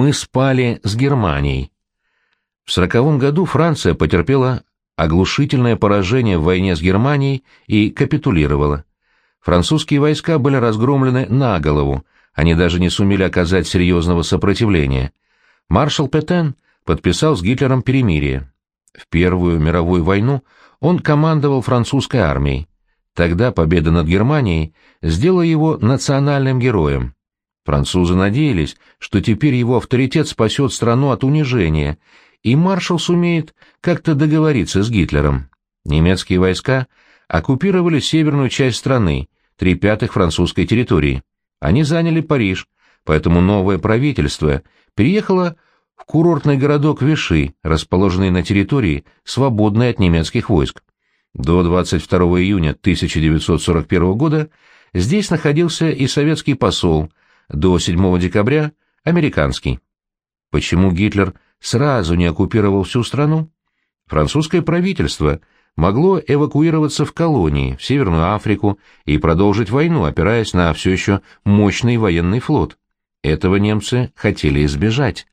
«Мы спали с Германией». В сороковом году Франция потерпела оглушительное поражение в войне с Германией и капитулировала. Французские войска были разгромлены на голову, они даже не сумели оказать серьезного сопротивления. Маршал Петен подписал с Гитлером перемирие. В Первую мировую войну он командовал французской армией. Тогда победа над Германией сделала его национальным героем. Французы надеялись, что теперь его авторитет спасет страну от унижения, и маршал сумеет как-то договориться с Гитлером. Немецкие войска оккупировали северную часть страны, три пятых французской территории. Они заняли Париж, поэтому новое правительство переехало в курортный городок Виши, расположенный на территории, свободной от немецких войск. До 22 июня 1941 года здесь находился и советский посол, до 7 декабря – американский. Почему Гитлер сразу не оккупировал всю страну? Французское правительство могло эвакуироваться в колонии, в Северную Африку и продолжить войну, опираясь на все еще мощный военный флот. Этого немцы хотели избежать.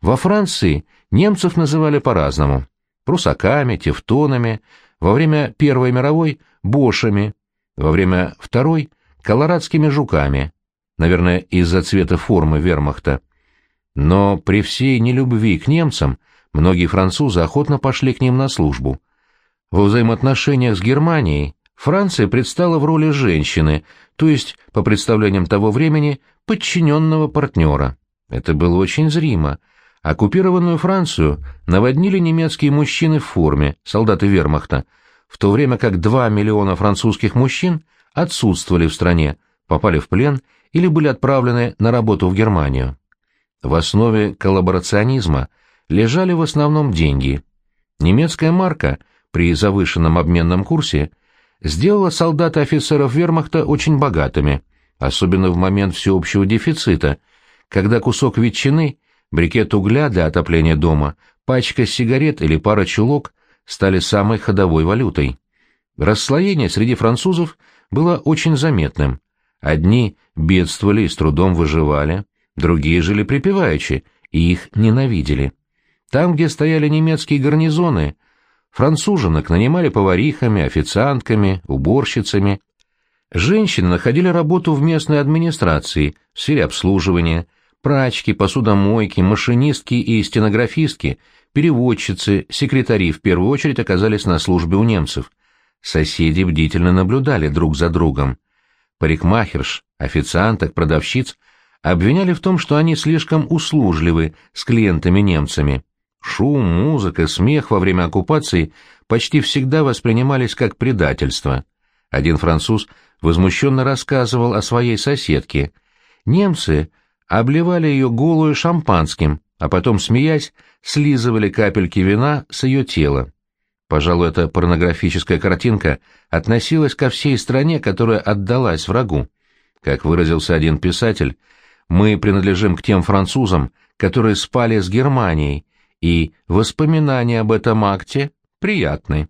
Во Франции немцев называли по-разному – прусаками, тевтонами, во время Первой мировой – бошами, во время Второй – колорадскими жуками, наверное, из-за цвета формы вермахта. Но при всей нелюбви к немцам многие французы охотно пошли к ним на службу. Во взаимоотношениях с Германией Франция предстала в роли женщины, то есть, по представлениям того времени, подчиненного партнера. Это было очень зримо – Оккупированную Францию наводнили немецкие мужчины в форме, солдаты вермахта, в то время как 2 миллиона французских мужчин отсутствовали в стране, попали в плен или были отправлены на работу в Германию. В основе коллаборационизма лежали в основном деньги. Немецкая марка при завышенном обменном курсе сделала солдат и офицеров вермахта очень богатыми, особенно в момент всеобщего дефицита, когда кусок ветчины – брикет угля для отопления дома, пачка сигарет или пара чулок стали самой ходовой валютой. Расслоение среди французов было очень заметным. Одни бедствовали и с трудом выживали, другие жили припеваючи, и их ненавидели. Там, где стояли немецкие гарнизоны, француженок нанимали поварихами, официантками, уборщицами. Женщины находили работу в местной администрации, в сфере обслуживания – Прачки, посудомойки, машинистки и стенографистки, переводчицы, секретари в первую очередь оказались на службе у немцев. Соседи бдительно наблюдали друг за другом. Парикмахерш, официанток, продавщиц обвиняли в том, что они слишком услужливы с клиентами-немцами. Шум, музыка, смех во время оккупации почти всегда воспринимались как предательство. Один француз возмущенно рассказывал о своей соседке. Немцы обливали ее голую шампанским, а потом, смеясь, слизывали капельки вина с ее тела. Пожалуй, эта порнографическая картинка относилась ко всей стране, которая отдалась врагу. Как выразился один писатель, мы принадлежим к тем французам, которые спали с Германией, и воспоминания об этом акте приятны.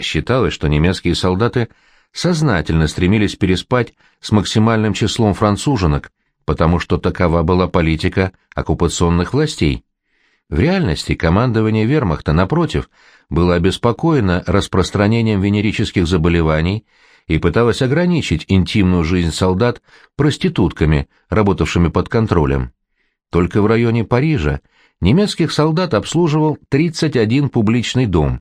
Считалось, что немецкие солдаты сознательно стремились переспать с максимальным числом француженок, потому что такова была политика оккупационных властей. В реальности командование вермахта, напротив, было обеспокоено распространением венерических заболеваний и пыталось ограничить интимную жизнь солдат проститутками, работавшими под контролем. Только в районе Парижа немецких солдат обслуживал 31 публичный дом.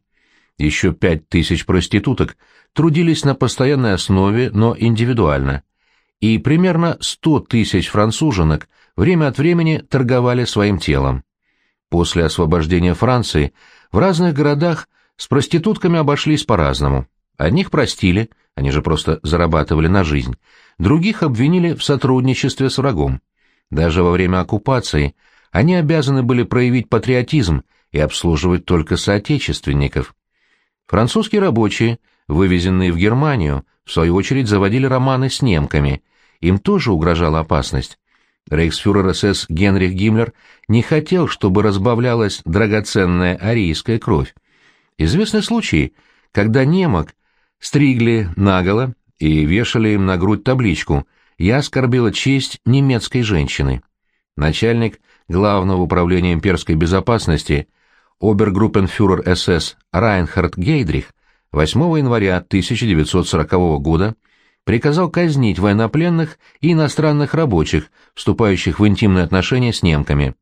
Еще 5000 проституток трудились на постоянной основе, но индивидуально и примерно 100 тысяч француженок время от времени торговали своим телом. После освобождения Франции в разных городах с проститутками обошлись по-разному. Одних простили, они же просто зарабатывали на жизнь, других обвинили в сотрудничестве с врагом. Даже во время оккупации они обязаны были проявить патриотизм и обслуживать только соотечественников. Французские рабочие, вывезенные в Германию, в свою очередь заводили романы с немками им тоже угрожала опасность. Рейхсфюрер СС Генрих Гиммлер не хотел, чтобы разбавлялась драгоценная арийская кровь. Известны случаи, когда немок стригли наголо и вешали им на грудь табличку «Я оскорбила честь немецкой женщины». начальник Главного управления имперской безопасности обергруппенфюрер СС Райнхард Гейдрих 8 января 1940 года приказал казнить военнопленных и иностранных рабочих, вступающих в интимные отношения с немками.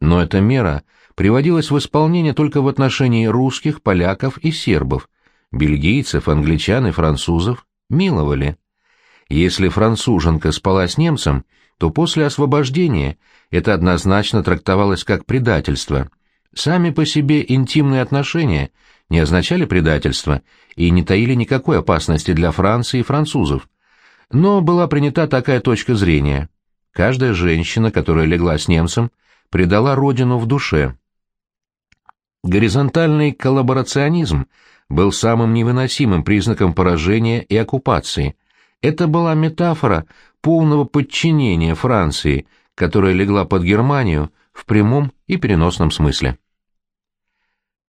Но эта мера приводилась в исполнение только в отношении русских, поляков и сербов, бельгийцев, англичан и французов миловали. Если француженка спала с немцем, то после освобождения это однозначно трактовалось как предательство. Сами по себе интимные отношения не означали предательства и не таили никакой опасности для Франции и французов. Но была принята такая точка зрения. Каждая женщина, которая легла с немцем, предала родину в душе. Горизонтальный коллаборационизм был самым невыносимым признаком поражения и оккупации. Это была метафора полного подчинения Франции, которая легла под Германию в прямом и переносном смысле.